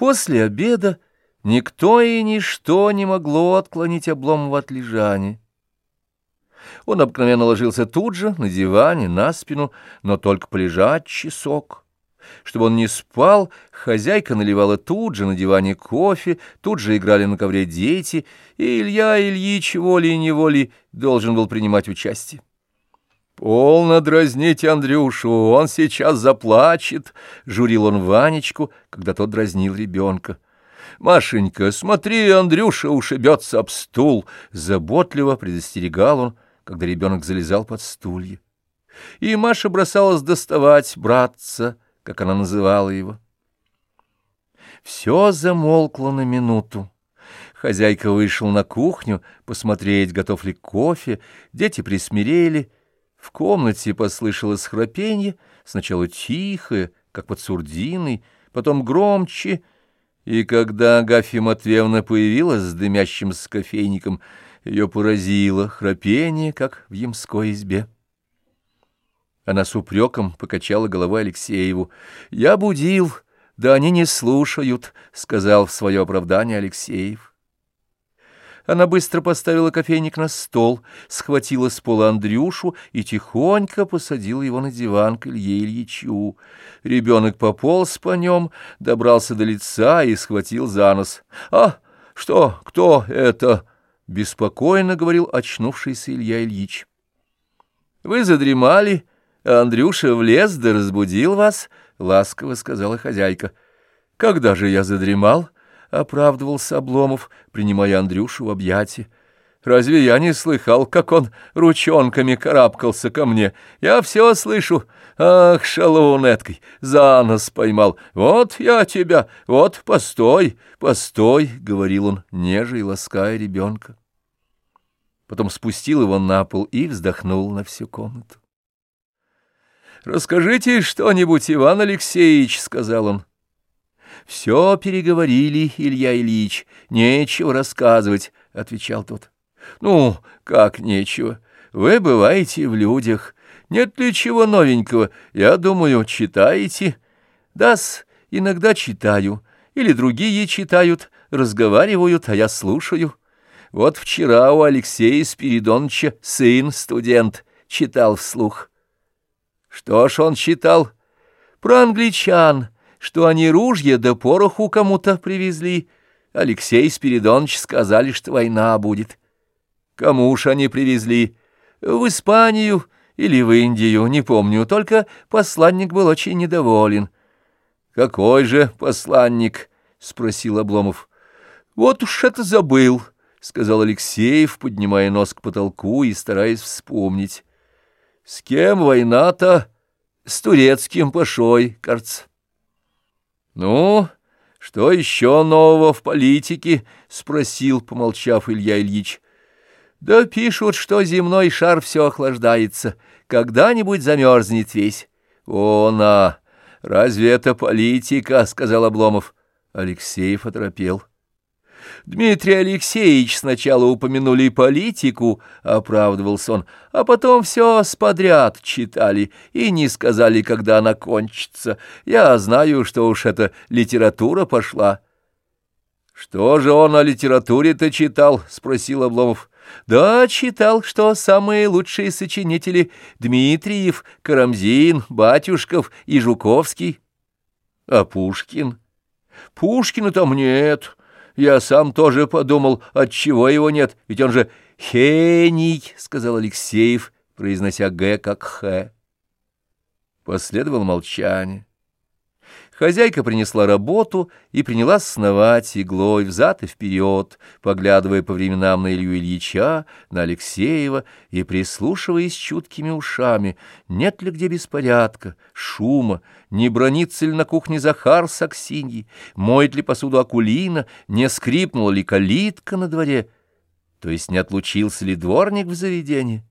После обеда никто и ничто не могло отклонить Обломова от лежания. Он обыкновенно ложился тут же, на диване, на спину, но только полежать часок. Чтобы он не спал, хозяйка наливала тут же на диване кофе, тут же играли на ковре дети, и Илья Ильич волей-неволей должен был принимать участие. «Полно дразнить Андрюшу, он сейчас заплачет», — журил он Ванечку, когда тот дразнил ребенка. «Машенька, смотри, Андрюша ушибется об стул», — заботливо предостерегал он, когда ребенок залезал под стулья. И Маша бросалась доставать братца, как она называла его. Все замолкло на минуту. Хозяйка вышел на кухню посмотреть, готов ли кофе, дети присмирели — в комнате послышалось храпенье, сначала тихое, как под сурдиной, потом громче, и когда Агафья Матвеевна появилась с дымящимся кофейником, ее поразило храпение, как в ямской избе. Она с упреком покачала головой Алексееву. «Я будил, да они не слушают», — сказал в свое оправдание Алексеев. Она быстро поставила кофейник на стол, схватила с пола Андрюшу и тихонько посадила его на диван к Илье Ильичу. Ребенок пополз по нем, добрался до лица и схватил за нос. «А, что, кто это?» — беспокойно говорил очнувшийся Илья Ильич. «Вы задремали, а Андрюша влез да разбудил вас», — ласково сказала хозяйка. «Когда же я задремал?» — оправдывался Обломов, принимая Андрюшу в объятия. «Разве я не слыхал, как он ручонками карабкался ко мне? Я все слышу. Ах, шалун за нос поймал. Вот я тебя, вот постой, постой», — говорил он, неже и лаская ребенка. Потом спустил его на пол и вздохнул на всю комнату. «Расскажите что-нибудь, Иван Алексеевич», — сказал он. «Все переговорили, Илья Ильич, нечего рассказывать», — отвечал тот. «Ну, как нечего? Вы бываете в людях. Нет ли чего новенького? Я думаю, читаете?» «Да-с, иногда читаю. Или другие читают, разговаривают, а я слушаю. Вот вчера у Алексея Спиридоновича сын, студент, читал вслух». «Что ж он читал?» «Про англичан» что они ружья да пороху кому-то привезли. Алексей Спиридонович сказали, что война будет. Кому уж они привезли? В Испанию или в Индию, не помню, только посланник был очень недоволен. — Какой же посланник? — спросил Обломов. — Вот уж это забыл, — сказал Алексеев, поднимая нос к потолку и стараясь вспомнить. — С кем война-то? С турецким пашой, кажется. «Ну, что еще нового в политике?» — спросил, помолчав Илья Ильич. «Да пишут, что земной шар все охлаждается, когда-нибудь замерзнет весь». «О, на! Разве это политика?» — сказал Обломов. Алексеев оторопел. Дмитрий Алексеевич сначала упомянули политику, — оправдывался он, — а потом все сподряд читали и не сказали, когда она кончится. Я знаю, что уж эта литература пошла. — Что же он о литературе-то читал? — спросил Обломов. — Да, читал, что самые лучшие сочинители — Дмитриев, Карамзин, Батюшков и Жуковский. — А Пушкин? — Пушкина там нет, — я сам тоже подумал, отчего его нет, ведь он же «хений», — сказал Алексеев, произнося «г» как «х». Последовало молчание. Хозяйка принесла работу и принялась сновать иглой взад и вперед, поглядывая по временам на Илью Ильича, на Алексеева и прислушиваясь чуткими ушами, нет ли где беспорядка, шума, не бронится ли на кухне Захар с Аксиньей, моет ли посуду Акулина, не скрипнула ли калитка на дворе, то есть не отлучился ли дворник в заведении.